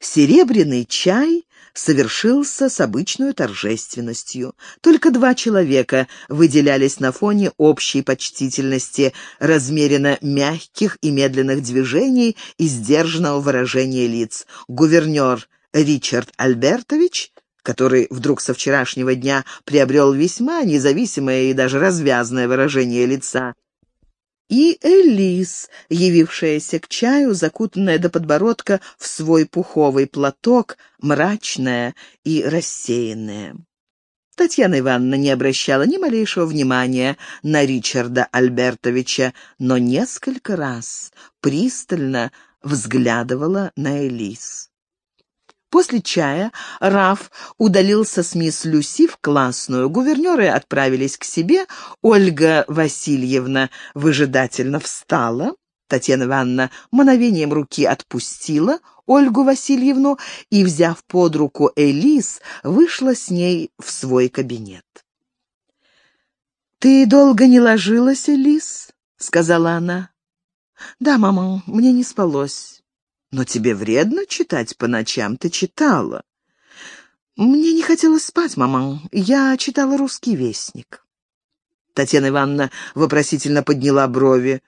Серебряный чай совершился с обычной торжественностью. Только два человека выделялись на фоне общей почтительности, размеренно мягких и медленных движений и сдержанного выражения лиц. Гувернер Ричард Альбертович который вдруг со вчерашнего дня приобрел весьма независимое и даже развязное выражение лица, и Элис, явившаяся к чаю, закутанная до подбородка в свой пуховый платок, мрачная и рассеянная. Татьяна Ивановна не обращала ни малейшего внимания на Ричарда Альбертовича, но несколько раз пристально взглядывала на Элис. После чая Раф удалился с мисс Люси в классную. Гувернеры отправились к себе. Ольга Васильевна выжидательно встала. Татьяна Ивановна мановением руки отпустила Ольгу Васильевну и, взяв под руку Элис, вышла с ней в свой кабинет. «Ты долго не ложилась, Элис?» — сказала она. «Да, мама, мне не спалось. Но тебе вредно читать по ночам, ты читала. Мне не хотелось спать, мама. Я читала «Русский вестник». Татьяна Ивановна вопросительно подняла брови.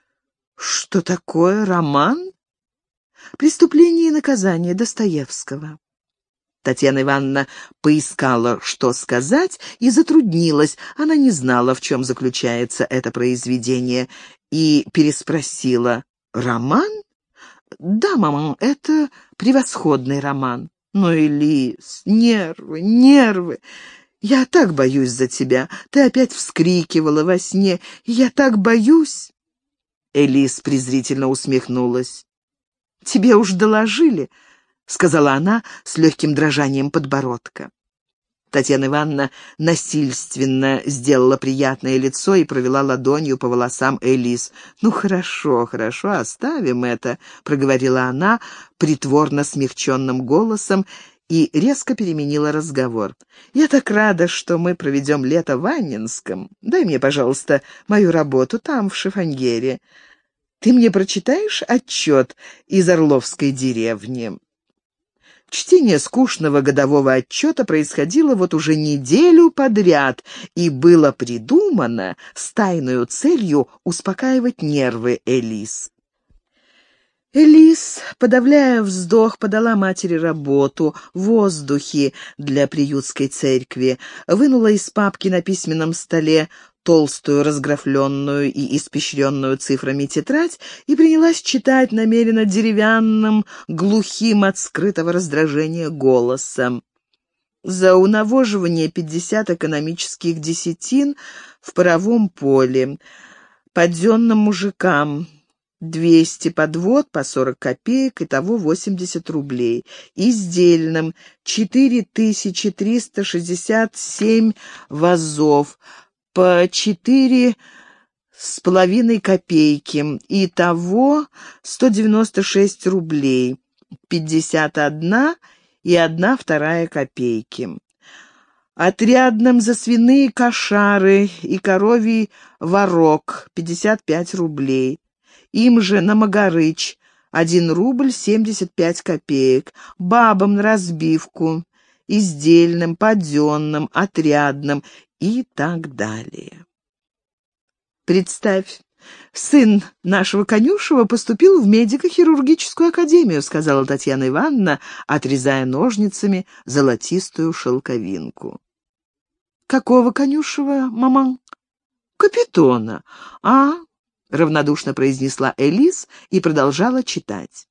«Что такое роман?» «Преступление и наказание» Достоевского. Татьяна Ивановна поискала, что сказать, и затруднилась. Она не знала, в чем заключается это произведение, и переспросила. «Роман?» «Да, мама, это превосходный роман. Но, Элис, нервы, нервы. Я так боюсь за тебя. Ты опять вскрикивала во сне. Я так боюсь!» Элис презрительно усмехнулась. «Тебе уж доложили», — сказала она с легким дрожанием подбородка. Татьяна Ивановна насильственно сделала приятное лицо и провела ладонью по волосам Элис. «Ну, хорошо, хорошо, оставим это», — проговорила она притворно смягченным голосом и резко переменила разговор. «Я так рада, что мы проведем лето в Аннинском. Дай мне, пожалуйста, мою работу там, в Шифоньере. Ты мне прочитаешь отчет из Орловской деревни?» Чтение скучного годового отчета происходило вот уже неделю подряд и было придумано с тайной целью успокаивать нервы Элис. Элис, подавляя вздох, подала матери работу, воздухи для приютской церкви, вынула из папки на письменном столе толстую, разграфленную и испещренную цифрами тетрадь и принялась читать намеренно деревянным, глухим от скрытого раздражения голосом. За унавоживание пятьдесят экономических десятин в паровом поле, подзенным мужикам, двести подвод по сорок копеек, итого восемьдесят рублей. Издельным четыре тысячи триста шестьдесят семь вазов, по четыре с половиной копейки, и того 196 рублей, 51 и одна вторая копейки. Отрядным за свиные кошары и коровий ворог 55 рублей. Им же на Магарыч 1 рубль 75 копеек, бабам на разбивку, издельным, паденным, отрядным и так далее. «Представь, сын нашего конюшева поступил в медико-хирургическую академию», сказала Татьяна Ивановна, отрезая ножницами золотистую шелковинку. «Какого конюшева, мама?» «Капитона». «А?» — равнодушно произнесла Элис и продолжала читать.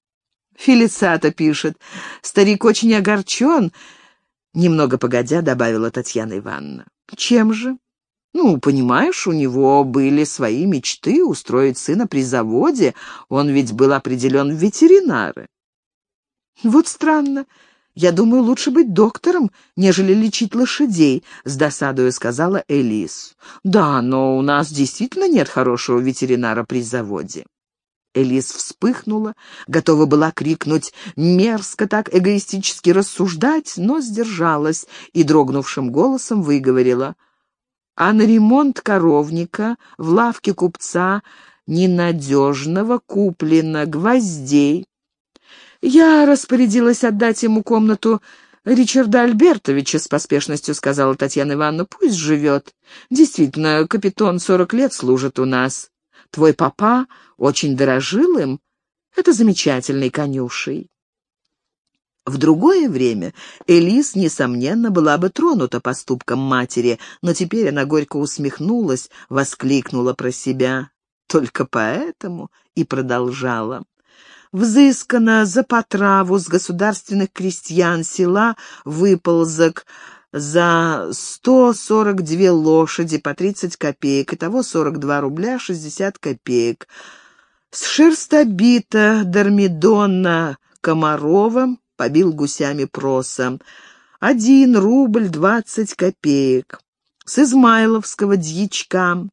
Фелицата пишет. Старик очень огорчен. Немного погодя, добавила Татьяна Ивановна. Чем же? Ну, понимаешь, у него были свои мечты устроить сына при заводе, он ведь был определен в ветеринары. Вот странно. Я думаю, лучше быть доктором, нежели лечить лошадей, с досадою сказала Элис. Да, но у нас действительно нет хорошего ветеринара при заводе. Элис вспыхнула, готова была крикнуть «Мерзко так эгоистически рассуждать», но сдержалась и дрогнувшим голосом выговорила «А на ремонт коровника в лавке купца ненадежного куплено гвоздей, «Я распорядилась отдать ему комнату Ричарда Альбертовича с поспешностью сказала Татьяна Ивановна. «Пусть живет. Действительно, капитан сорок лет служит у нас. Твой папа очень дорожил им. Это замечательный конюшей». В другое время Элис, несомненно, была бы тронута поступком матери, но теперь она горько усмехнулась, воскликнула про себя. Только поэтому и продолжала взыскано за потраву с государственных крестьян села выползок за 142 лошади по 30 копеек, итого 42 рубля 60 копеек. С шерстобита Дормидона Комарова побил гусями проса. Один рубль двадцать копеек. С Измайловского дьячка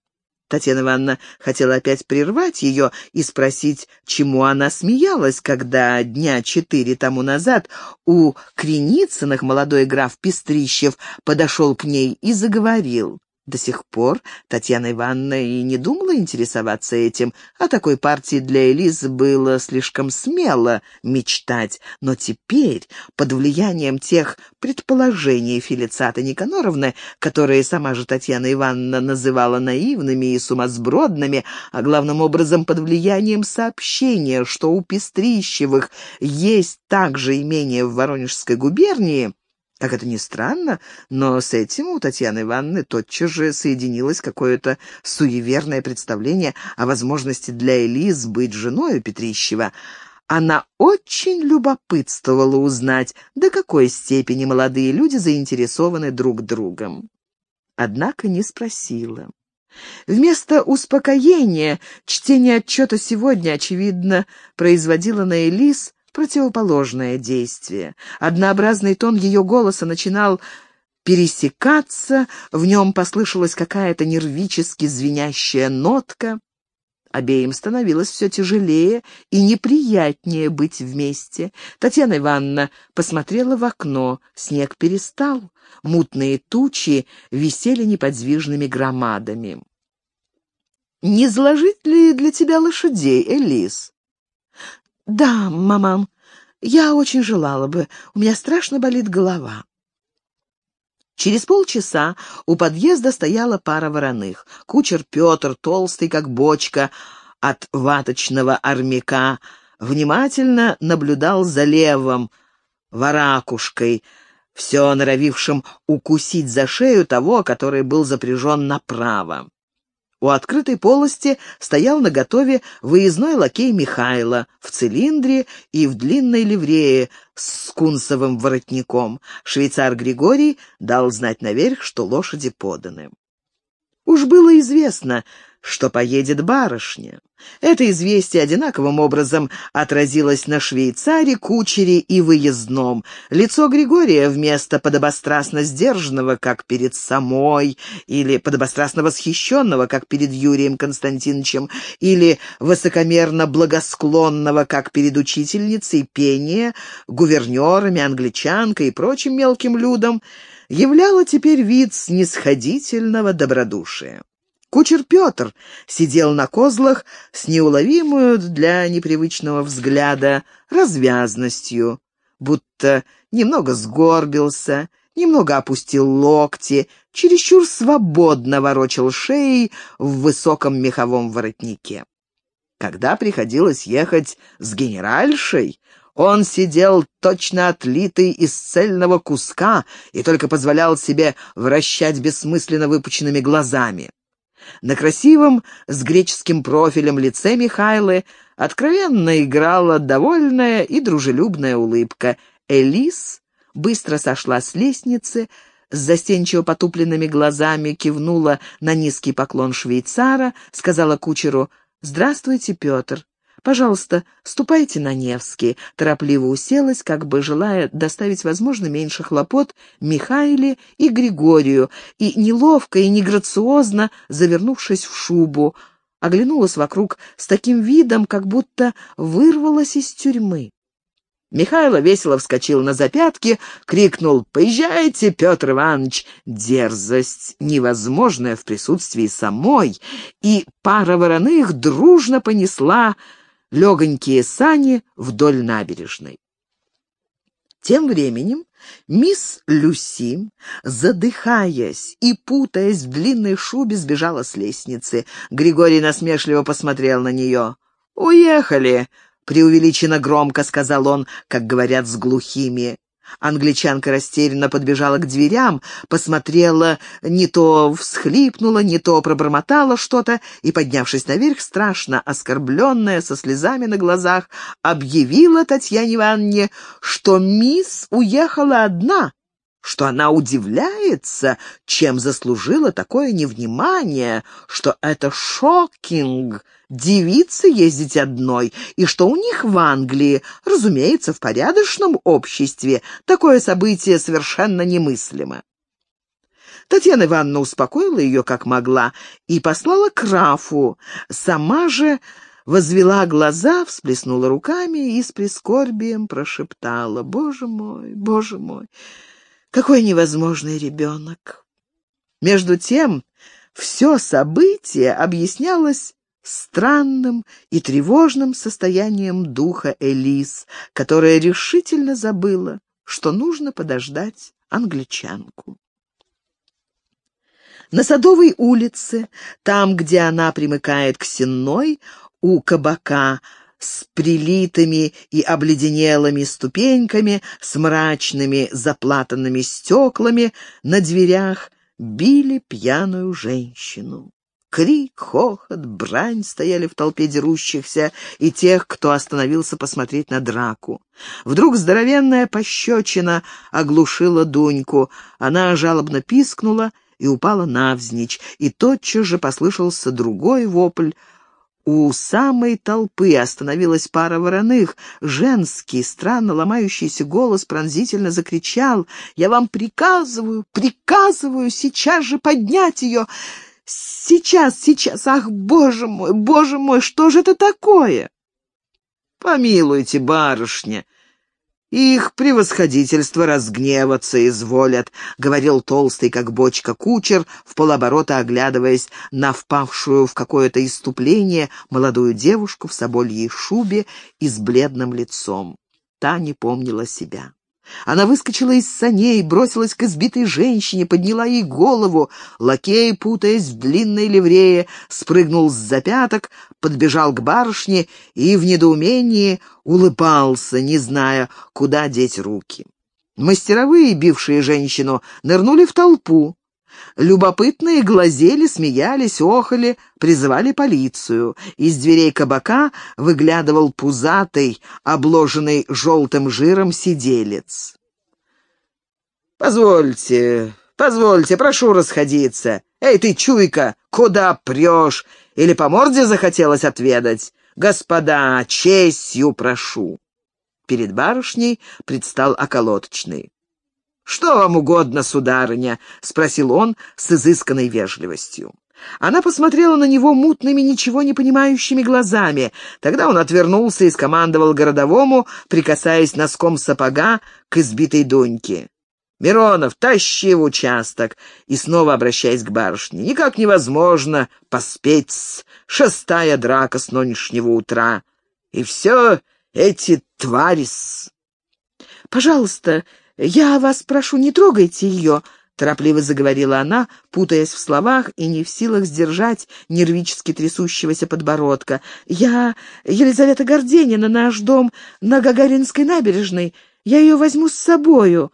Татьяна Ивановна хотела опять прервать ее и спросить, чему она смеялась, когда дня четыре тому назад у Креницыных молодой граф Пестрищев подошел к ней и заговорил. До сих пор Татьяна Ивановна и не думала интересоваться этим. О такой партии для Элизы было слишком смело мечтать. Но теперь, под влиянием тех предположений Фелицаты Никаноровны, которые сама же Татьяна Ивановна называла наивными и сумасбродными, а главным образом под влиянием сообщения, что у Пестрищевых есть также имение в Воронежской губернии, как это ни странно, но с этим у Татьяны Ивановны тотчас же соединилось какое-то суеверное представление о возможности для Элиз быть женой Петрищева. Она очень любопытствовала узнать, до какой степени молодые люди заинтересованы друг другом. Однако не спросила. Вместо успокоения чтение отчета сегодня, очевидно, производило на Элис противоположное действие. Однообразный тон ее голоса начинал пересекаться, в нем послышалась какая-то нервически звенящая нотка. Обеим становилось все тяжелее и неприятнее быть вместе. Татьяна Ивановна посмотрела в окно, снег перестал, мутные тучи висели неподвижными громадами. «Не заложить ли для тебя лошадей, Элис?» «Да, маман, я очень желала бы. У меня страшно болит голова». Через полчаса у подъезда стояла пара вороных. Кучер Петр, толстый как бочка от ваточного армяка, внимательно наблюдал за левым, воракушкой, все норовившим укусить за шею того, который был запряжен направо. У открытой полости стоял наготове выездной лакей Михайло в цилиндре и в длинной ливрее с кунсовым воротником. Швейцар Григорий дал знать наверх, что лошади поданы. Уж было известно, что поедет барышня. Это известие одинаковым образом отразилось на швейцаре, кучере и выездном. Лицо Григория вместо подобострастно сдержанного, как перед самой, или подобострастно восхищенного, как перед Юрием Константиновичем, или высокомерно благосклонного, как перед учительницей пения, гувернерами, англичанкой и прочим мелким людом, являло теперь вид снисходительного добродушия. Кучер Петр сидел на козлах с неуловимую для непривычного взгляда развязностью, будто немного сгорбился, немного опустил локти, чересчур свободно ворочал шеей в высоком меховом воротнике. Когда приходилось ехать с генеральшей, он сидел точно отлитый из цельного куска и только позволял себе вращать бессмысленно выпученными глазами. На красивом, с греческим профилем лице Михайлы откровенно играла довольная и дружелюбная улыбка. Элис быстро сошла с лестницы, с застенчиво потупленными глазами кивнула на низкий поклон швейцара, сказала кучеру «Здравствуйте, Петр». «Пожалуйста, ступайте на Невский», торопливо уселась, как бы желая доставить, возможно, меньше хлопот Михаиле и Григорию, и неловко и неграциозно, завернувшись в шубу, оглянулась вокруг с таким видом, как будто вырвалась из тюрьмы. Михайло весело вскочил на запятки, крикнул «Поезжайте, Петр Иванович!» Дерзость невозможная в присутствии самой, и пара вороных дружно понесла легонькие сани вдоль набережной. Тем временем мисс Люси, задыхаясь и путаясь в длинной шубе, сбежала с лестницы. Григорий насмешливо посмотрел на нее. «Уехали!» — преувеличенно громко сказал он, как говорят с глухими. Англичанка растерянно подбежала к дверям, посмотрела, не то всхлипнула, не то пробормотала что-то и, поднявшись наверх, страшно оскорбленная, со слезами на глазах, объявила Татьяне Ивановне, что мисс уехала одна, что она удивляется, чем заслужила такое невнимание, что это шокинг, девице ездить одной, и что у них в Англии, разумеется, в порядочном обществе, такое событие совершенно немыслимо. Татьяна Ивановна успокоила ее как могла и послала к Рафу, сама же возвела глаза, всплеснула руками и с прискорбием прошептала «Боже мой, Боже мой!» Какой невозможный ребенок! Между тем, все событие объяснялось странным и тревожным состоянием духа Элис, которая решительно забыла, что нужно подождать англичанку. На Садовой улице, там, где она примыкает к Сенной, у кабака с прилитыми и обледенелыми ступеньками, с мрачными заплатанными стеклами на дверях били пьяную женщину. Крик, хохот, брань стояли в толпе дерущихся и тех, кто остановился посмотреть на драку. Вдруг здоровенная пощечина оглушила Дуньку. Она жалобно пискнула и упала навзничь, и тотчас же послышался другой вопль — у самой толпы остановилась пара вороных. Женский, странно ломающийся голос пронзительно закричал. «Я вам приказываю, приказываю сейчас же поднять ее! Сейчас, сейчас! Ах, боже мой, боже мой, что же это такое?» «Помилуйте, барышня!» «Их превосходительство разгневаться изволят», — говорил толстый, как бочка, кучер, в полоборота оглядываясь на впавшую в какое-то иступление молодую девушку в собольей шубе и с бледным лицом. Та не помнила себя. Она выскочила из саней, бросилась к избитой женщине, подняла ей голову. Лакей, путаясь в длинной ливрее, спрыгнул с запяток, подбежал к барышне и в недоумении улыбался, не зная, куда деть руки. Мастеровые, бившие женщину, нырнули в толпу. Любопытные глазели, смеялись, охали, призывали полицию. Из дверей кабака выглядывал пузатый, обложенный желтым жиром сиделец. «Позвольте, позвольте, прошу расходиться. Эй, ты, чуйка, куда прешь? Или по морде захотелось отведать? Господа, честью прошу!» Перед барышней предстал околоточный. «Что вам угодно, сударыня?» — спросил он с изысканной вежливостью. Она посмотрела на него мутными, ничего не понимающими глазами. Тогда он отвернулся и скомандовал городовому, прикасаясь носком сапога к избитой доньке. «Миронов, тащи в участок!» И снова обращаясь к барышне. «Никак невозможно поспеть шестая драка с нынешнего утра. И все эти твари с...» «Пожалуйста, «Я вас прошу, не трогайте ее», — торопливо заговорила она, путаясь в словах и не в силах сдержать нервически трясущегося подбородка. «Я Елизавета Горденина, наш дом на Гагаринской набережной. Я ее возьму с собою.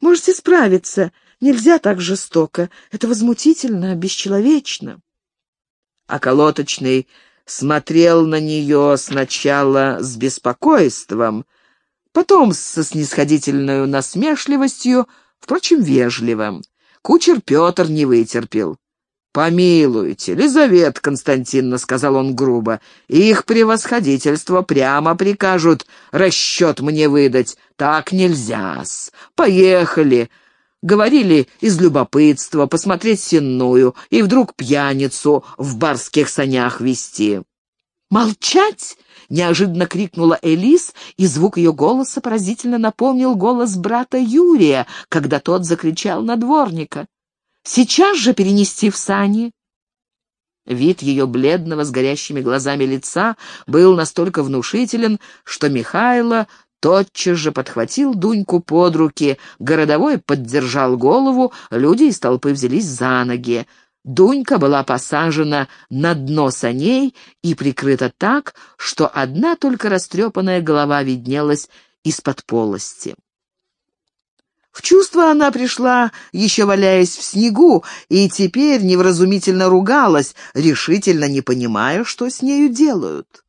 Можете справиться. Нельзя так жестоко. Это возмутительно, бесчеловечно». А колоточный смотрел на нее сначала с беспокойством, — потом со снисходительной насмешливостью, впрочем, вежливым. Кучер Петр не вытерпел. «Помилуйте, Лизавета Константиновна», — сказал он грубо, — «их превосходительство прямо прикажут расчет мне выдать. Так нельзя-с. Поехали». Говорили из любопытства посмотреть сенную и вдруг пьяницу в барских санях вести. «Молчать!» — неожиданно крикнула Элис, и звук ее голоса поразительно напомнил голос брата Юрия, когда тот закричал на дворника. «Сейчас же перенести в сани!» Вид ее бледного с горящими глазами лица был настолько внушителен, что Михайло тотчас же подхватил Дуньку под руки, городовой поддержал голову, люди из толпы взялись за ноги. Дунька была посажена на дно саней и прикрыта так, что одна только растрепанная голова виднелась из-под полости. В чувство она пришла, еще валяясь в снегу, и теперь невразумительно ругалась, решительно не понимая, что с нею делают.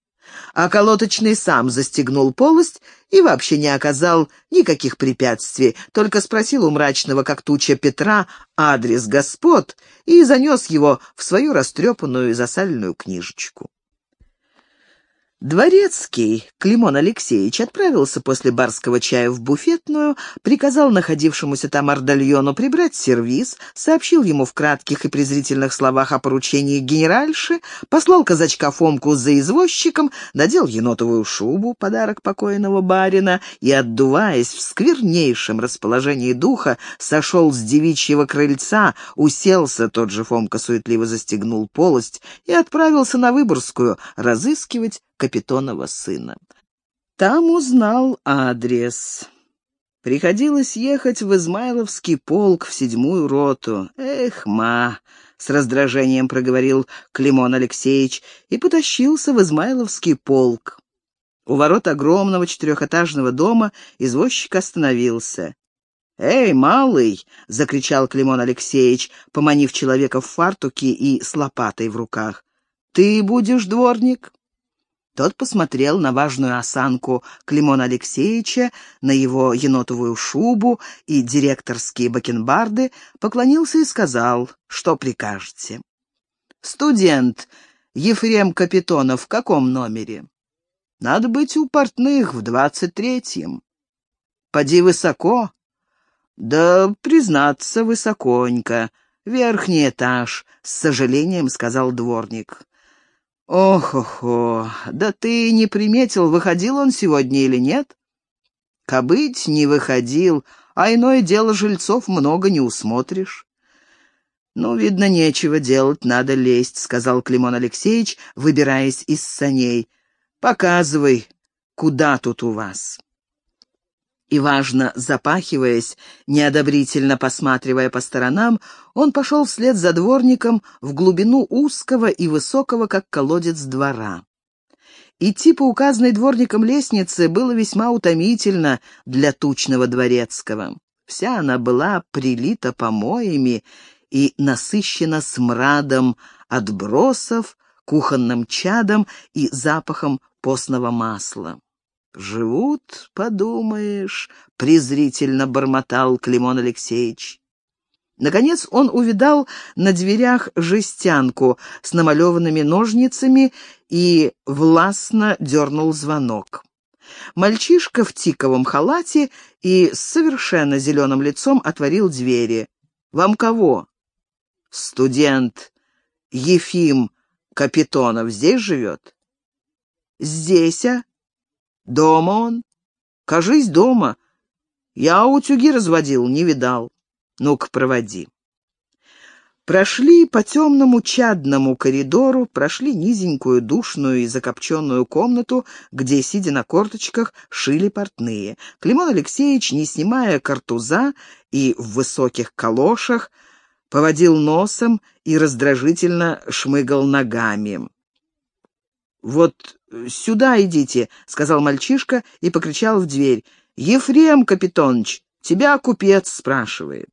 А колоточный сам застегнул полость и вообще не оказал никаких препятствий, только спросил у мрачного, как туча Петра, адрес господ и занес его в свою растрепанную и засаленную книжечку. Дворецкий Климон Алексеевич отправился после барского чая в буфетную, приказал находившемуся там ордальону прибрать сервиз, сообщил ему в кратких и презрительных словах о поручении генеральши, послал казачка Фомку за извозчиком, надел енотовую шубу, подарок покойного барина, и, отдуваясь в сквернейшем расположении духа, сошел с девичьего крыльца, уселся, тот же Фомка суетливо застегнул полость и отправился на Выборгскую разыскивать Капитонова сына. Там узнал адрес. Приходилось ехать в Измайловский полк в седьмую роту. Эх, ма! С раздражением проговорил Климон Алексеевич и потащился в Измайловский полк. У ворот огромного четырехэтажного дома извозчик остановился. «Эй, малый!» — закричал Климон Алексеевич, поманив человека в фартуке и с лопатой в руках. «Ты будешь дворник?» Тот посмотрел на важную осанку Климона Алексеевича, на его енотовую шубу и директорские бакенбарды, поклонился и сказал, что прикажете. «Студент Ефрем Капитонов в каком номере?» «Надо быть у портных в двадцать третьем». «Поди высоко?» «Да, признаться, высоконько. Верхний этаж», — с сожалением сказал дворник. «Ох-охо, да ты не приметил, выходил он сегодня или нет?» «Кобыть не выходил, а иное дело жильцов много не усмотришь». «Ну, видно, нечего делать, надо лезть», — сказал Климон Алексеевич, выбираясь из саней. «Показывай, куда тут у вас» и, важно запахиваясь, неодобрительно посматривая по сторонам, он пошел вслед за дворником в глубину узкого и высокого, как колодец, двора. Идти по указанной дворником лестнице было весьма утомительно для тучного дворецкого. Вся она была прилита помоями и насыщена смрадом отбросов, кухонным чадом и запахом постного масла. «Живут, подумаешь», — презрительно бормотал Климон Алексеевич. Наконец он увидал на дверях жестянку с намалеванными ножницами и властно дернул звонок. Мальчишка в тиковом халате и с совершенно зеленым лицом отворил двери. «Вам кого?» «Студент Ефим Капитонов здесь живет?» «Здесь, а?» Дома он? Кажись, дома. Я утюги разводил, не видал. Ну-ка, проводи. Прошли по темному чадному коридору, прошли низенькую, душную и закопченную комнату, где, сидя на корточках, шили портные. Климон Алексеевич, не снимая картуза и в высоких калошах, поводил носом и раздражительно шмыгал ногами. «Вот сюда идите», — сказал мальчишка и покричал в дверь. «Ефрем Капитоныч, тебя купец спрашивает».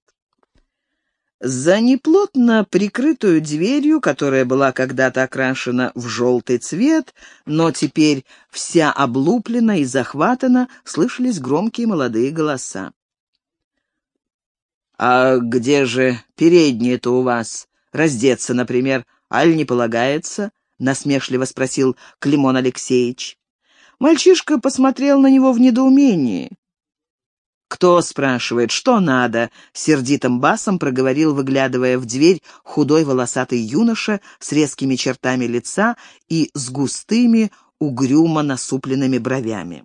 За неплотно прикрытую дверью, которая была когда-то окрашена в желтый цвет, но теперь вся облуплена и захватана, слышались громкие молодые голоса. «А где же передние-то у вас? Раздеться, например, аль не полагается?» Насмешливо спросил Климон Алексеевич. Мальчишка посмотрел на него в недоумении. «Кто?» — спрашивает. «Что надо?» — сердитым басом проговорил, выглядывая в дверь, худой волосатый юноша с резкими чертами лица и с густыми, угрюмо насупленными бровями.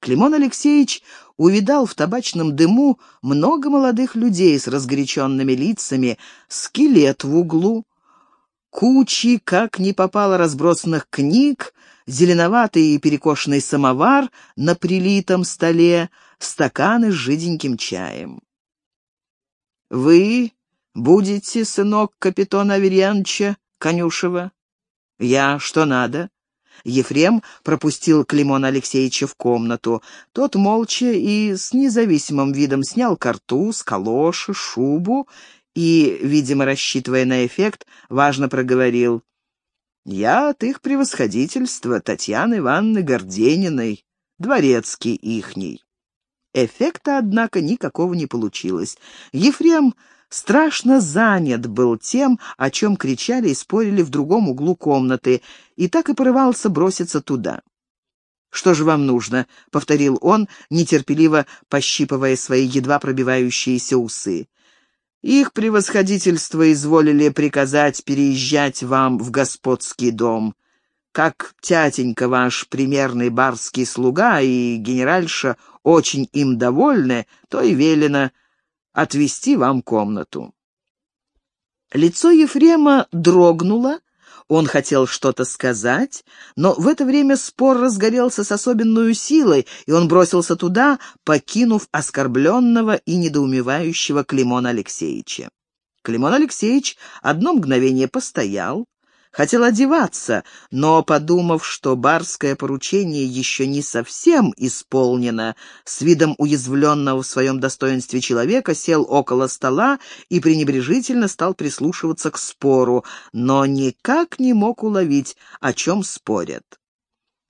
Климон Алексеевич увидал в табачном дыму много молодых людей с разгоряченными лицами, скелет в углу, кучи, как не попало разбросанных книг, зеленоватый и перекошенный самовар на прилитом столе, стаканы с жиденьким чаем. «Вы будете, сынок капитана Аверьяновича Конюшева?» «Я что надо?» Ефрем пропустил Климона Алексеевича в комнату. Тот молча и с независимым видом снял картуз, калоши, шубу и, видимо, рассчитывая на эффект, важно проговорил. «Я от их превосходительства, Татьяны Ивановны Гордениной, дворецкий ихний». Эффекта, однако, никакого не получилось. Ефрем страшно занят был тем, о чем кричали и спорили в другом углу комнаты, и так и порывался броситься туда. «Что же вам нужно?» — повторил он, нетерпеливо пощипывая свои едва пробивающиеся усы. «Их превосходительство изволили приказать переезжать вам в господский дом как тятенька ваш примерный барский слуга и генеральша очень им довольны, то и велено отвести вам комнату». Лицо Ефрема дрогнуло, он хотел что-то сказать, но в это время спор разгорелся с особенной силой, и он бросился туда, покинув оскорбленного и недоумевающего Климона Алексеевича. Климон Алексеевич одно мгновение постоял, Хотел одеваться, но, подумав, что барское поручение еще не совсем исполнено, с видом уязвленного в своем достоинстве человека сел около стола и пренебрежительно стал прислушиваться к спору, но никак не мог уловить, о чем спорят.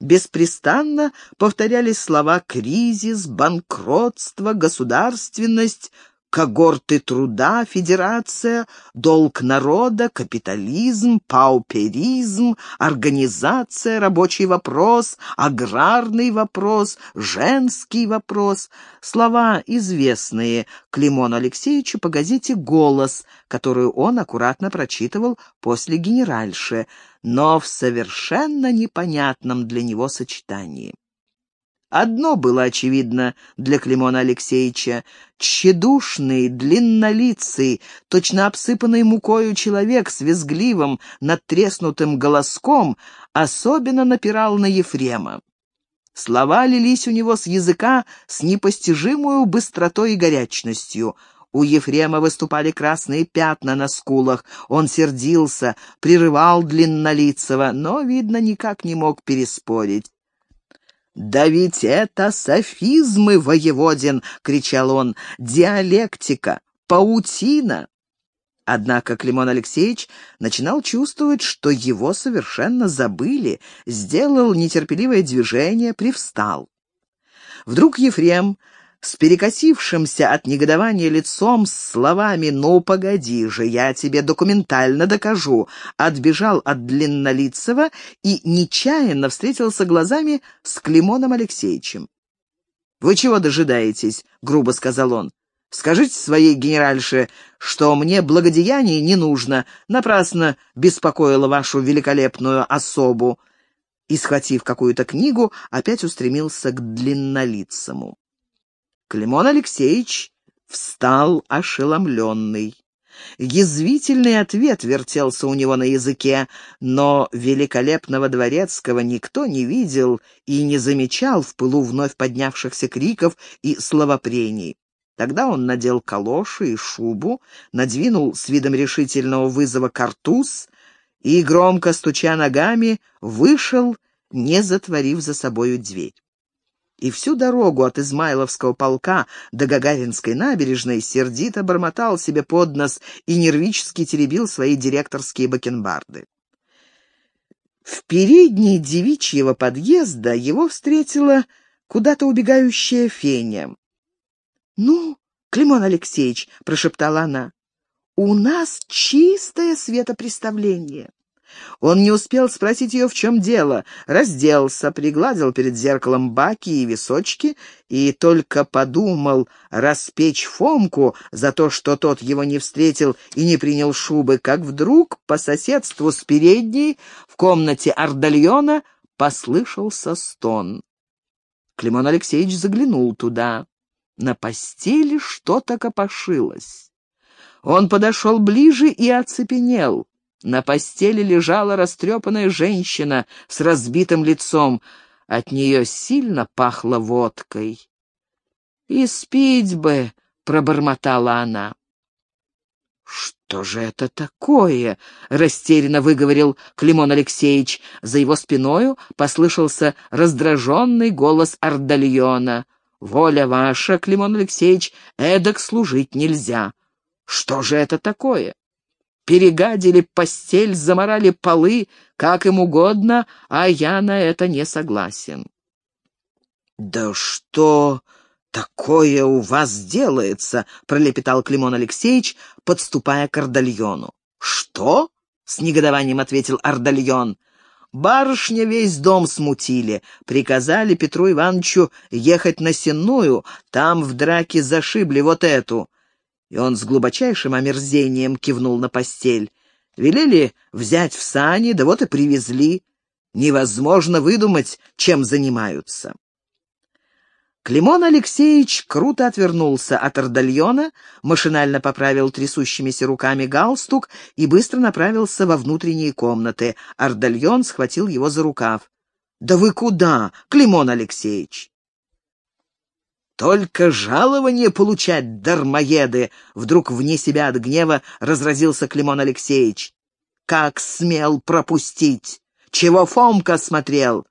Беспрестанно повторялись слова «кризис», «банкротство», «государственность», когорты труда, федерация, долг народа, капитализм, пауперизм, организация, рабочий вопрос, аграрный вопрос, женский вопрос. Слова известные Климону Алексеевичу по газете «Голос», которую он аккуратно прочитывал после генеральши, но в совершенно непонятном для него сочетании. Одно было очевидно для Климона Алексеевича. Тщедушный, длиннолицый, точно обсыпанный мукою человек с визгливым, надтреснутым голоском особенно напирал на Ефрема. Слова лились у него с языка с непостижимую быстротой и горячностью. У Ефрема выступали красные пятна на скулах. Он сердился, прерывал длиннолицего, но, видно, никак не мог переспорить. «Да ведь это софизмы, воеводин!» — кричал он. «Диалектика, паутина!» Однако Климон Алексеевич начинал чувствовать, что его совершенно забыли, сделал нетерпеливое движение, привстал. Вдруг Ефрем с перекосившимся от негодования лицом, с словами «Ну, погоди же, я тебе документально докажу», отбежал от Длиннолицева и нечаянно встретился глазами с Климоном Алексеевичем. «Вы чего дожидаетесь?» — грубо сказал он. «Скажите своей генеральше, что мне благодеяние не нужно, напрасно беспокоило вашу великолепную особу». И, схватив какую-то книгу, опять устремился к длиннолицому. Климон Алексеевич встал ошеломленный. Язвительный ответ вертелся у него на языке, но великолепного дворецкого никто не видел и не замечал в пылу вновь поднявшихся криков и словопрений. Тогда он надел калоши и шубу, надвинул с видом решительного вызова картуз и, громко стуча ногами, вышел, не затворив за собою дверь и всю дорогу от Измайловского полка до Гагаринской набережной сердито бормотал себе под нос и нервически теребил свои директорские бакенбарды. В передней девичьего подъезда его встретила куда-то убегающая Феня. «Ну, Климон Алексеевич», — прошептала она, — «у нас чистое светопреставление». Он не успел спросить ее, в чем дело, разделся, пригладил перед зеркалом баки и височки и только подумал распечь Фомку за то, что тот его не встретил и не принял шубы, как вдруг по соседству с передней в комнате Ардальона послышался стон. Климон Алексеевич заглянул туда. На постели что-то копошилось. Он подошел ближе и оцепенел. На постели лежала растрепанная женщина с разбитым лицом. От нее сильно пахло водкой. «И спить бы!» — пробормотала она. «Что же это такое?» — растерянно выговорил Климон Алексеевич. За его спиною послышался раздраженный голос Ардальона. «Воля ваша, Климон Алексеевич, эдак служить нельзя. Что же это такое?» Перегадили постель, заморали полы, как им угодно, а я на это не согласен. «Да что такое у вас делается?» — пролепетал Климон Алексеевич, подступая к Ардальону. «Что?» — с негодованием ответил Ардальон. Барышня весь дом смутили. Приказали Петру Ивановичу ехать на Сенную, там в драке зашибли вот эту. И он с глубочайшим омерзением кивнул на постель. Велели взять в сани, да вот и привезли. Невозможно выдумать, чем занимаются. Климон Алексеевич круто отвернулся от ордальона, машинально поправил трясущимися руками галстук и быстро направился во внутренние комнаты. Ордальон схватил его за рукав. «Да вы куда, Климон Алексеевич?» «Только жалование получать, дармоеды!» Вдруг вне себя от гнева разразился Климон Алексеевич. «Как смел пропустить? Чего Фомка смотрел?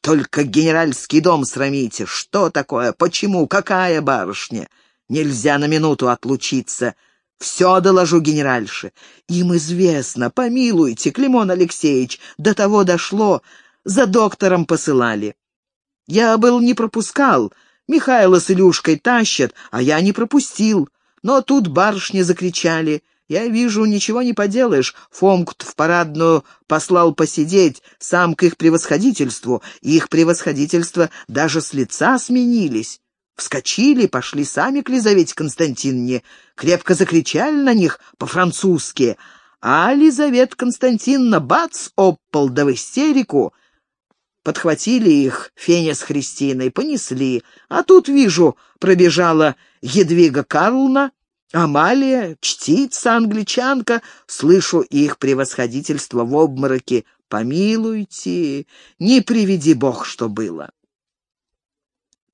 Только генеральский дом срамите. Что такое? Почему? Какая барышня? Нельзя на минуту отлучиться. Все доложу генеральше. Им известно. Помилуйте, Климон Алексеевич. До того дошло. За доктором посылали. Я был не пропускал. Михайло с Илюшкой тащат, а я не пропустил. Но тут барышни закричали — я вижу, ничего не поделаешь. Фомкут в парадную послал посидеть, сам к их превосходительству. Их превосходительство даже с лица сменились. Вскочили, пошли сами к Лизавете Константиновне, крепко закричали на них по-французски. А Лизавета Константиновна бац, оппал да в истерику. Подхватили их Феня с Христиной, понесли. А тут, вижу, пробежала Едвига Карловна, Амалия, чтица, англичанка, слышу их превосходительство в обмороке. Помилуйте, не приведи Бог, что было.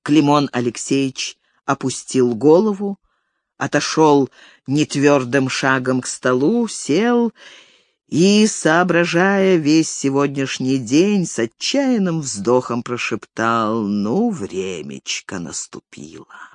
Климон Алексеевич опустил голову, отошел нетвердым шагом к столу, сел и, соображая весь сегодняшний день, с отчаянным вздохом прошептал «Ну, времечко наступило».